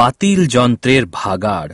বাতিল যন্ত্রের ভাগাড়।